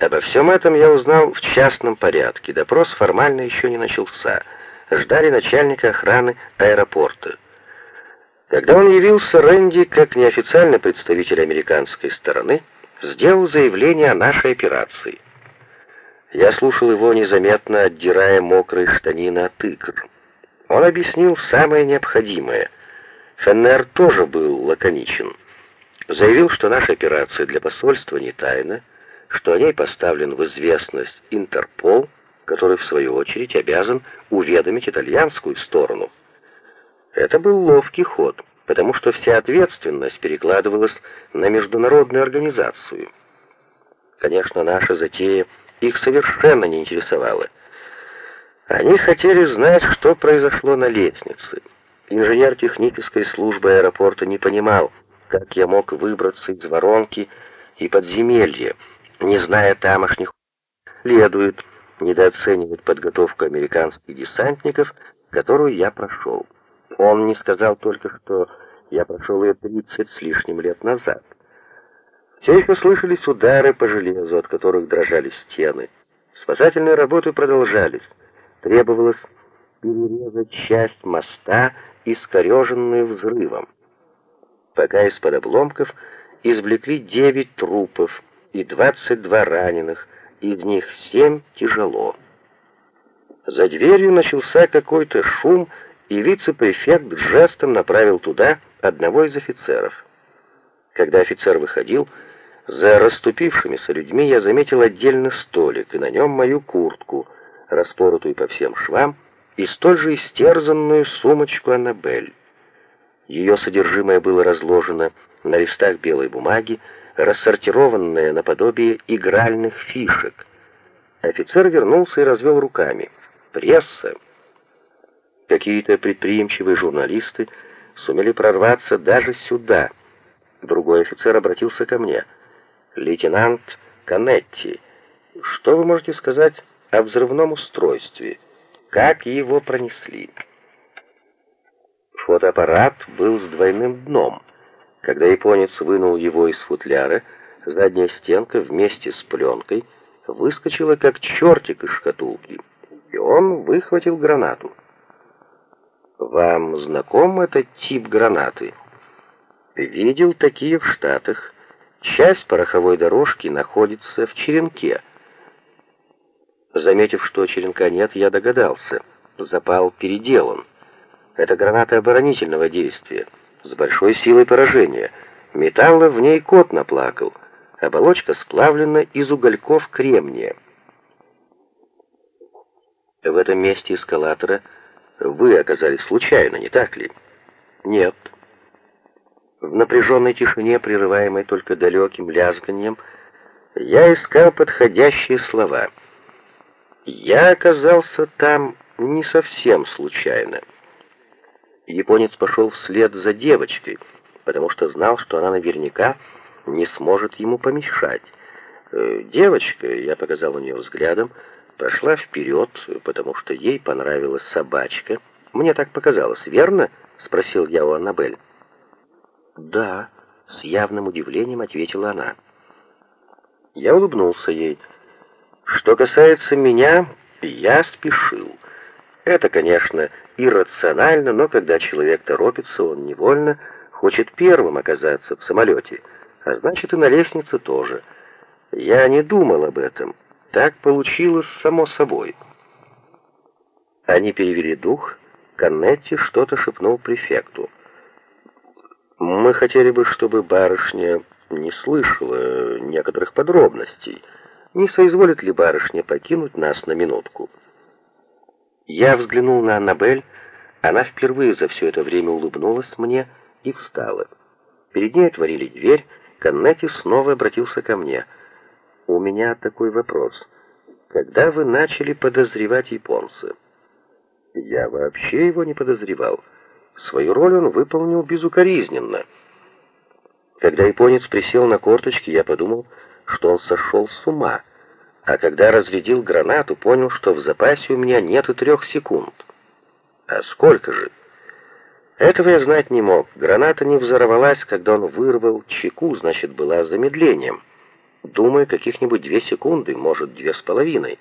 Обо всем этом я узнал в частном порядке. Допрос формально еще не начался. Ждали начальника охраны аэропорта. Когда он явился, Рэнди, как неофициальный представитель американской стороны, сделал заявление о нашей операции. Я слушал его незаметно, отдирая мокрые штанины от икр. Он объяснил самое необходимое. Феннер тоже был лаконичен. Заявил, что наша операция для посольства не тайна, что о ней поставлен в известность Интерпол, который, в свою очередь, обязан уведомить итальянскую сторону. Это был ловкий ход, потому что вся ответственность перекладывалась на международную организацию. Конечно, наша затея их совершенно не интересовала. Они хотели знать, что произошло на лестнице. Инженер технической службы аэропорта не понимал, как я мог выбраться из воронки и подземелья, не зная тамошних, следует недооценивать подготовку американских десантников, которую я прошел. Он не сказал только, что я прошел ее 30 с лишним лет назад. Все еще слышались удары по железу, от которых дрожали стены. Спасательные работы продолжались. Требовалось перерезать часть моста, искореженную взрывом. Пока из-под обломков извлекли девять трупов, и 22 раненых, из них 7 тяжело. За дверью начался какой-то шум, и вице-префект жестом направил туда одного из офицеров. Когда офицер выходил, за расступившимися людьми я заметил отдельный столик, и на нем мою куртку, распоротую по всем швам, и столь же истерзанную сумочку Аннабель. Ее содержимое было разложено на листах белой бумаги, рассортированное наподобие игральных фишек. Офицер вернулся и развел руками. Пресса. Какие-то предприимчивые журналисты сумели прорваться даже сюда. Другой офицер обратился ко мне. «Лейтенант Канетти, что вы можете сказать о взрывном устройстве? Как его пронесли?» Фотоаппарат был с двойным дном. Когда японец вынул его из футляра, задняя стенка вместе с пленкой выскочила как чертик из шкатулки, и он выхватил гранату. Вам знаком этот тип гранаты? Видел такие в Штатах. Часть пороховой дорожки находится в черенке. Заметив, что черенка нет, я догадался. Запал переделан. Это граната оборонительного действия с большой силой поражения. Металла в ней кот наплакал. Оболочка сплавлена из угольков кремния. В этом месте эскалатора вы оказались случайно, не так ли? Нет. В напряженной тишине, прерываемой только далеким лязганьем, я искал подходящие слова. Я оказался там не совсем случайно. Японец пошел вслед за девочкой, потому что знал, что она наверняка не сможет ему помешать. Э, девочка, я показал у нее взглядом, пошла вперед, потому что ей понравилась собачка. Мне так показалось, верно? спросил я у Аннабель. Да, с явным удивлением ответила она. Я улыбнулся ей. Что касается меня, я спешил. Это, конечно, иррационально, но когда человек торопится, он невольно хочет первым оказаться в самолете, а значит и на лестнице тоже. Я не думал об этом. Так получилось само собой. Они перевели дух. Каннетти что-то шепнул префекту. Мы хотели бы, чтобы барышня не слышала некоторых подробностей. Не соизволит ли барышня покинуть нас на минутку? Я взглянул на Аннабель. Она впервые за все это время улыбнулась мне и встала. Перед ней отворили дверь. Каннети снова обратился ко мне. «У меня такой вопрос. Когда вы начали подозревать японца?» «Я вообще его не подозревал. Свою роль он выполнил безукоризненно». Когда японец присел на корточки, я подумал, что он сошел с ума а когда разрядил гранату, понял, что в запасе у меня нет и трех секунд. А сколько же? Этого я знать не мог. Граната не взорвалась, когда он вырвал чеку, значит, была замедлением. думая каких-нибудь две секунды, может, две с половиной.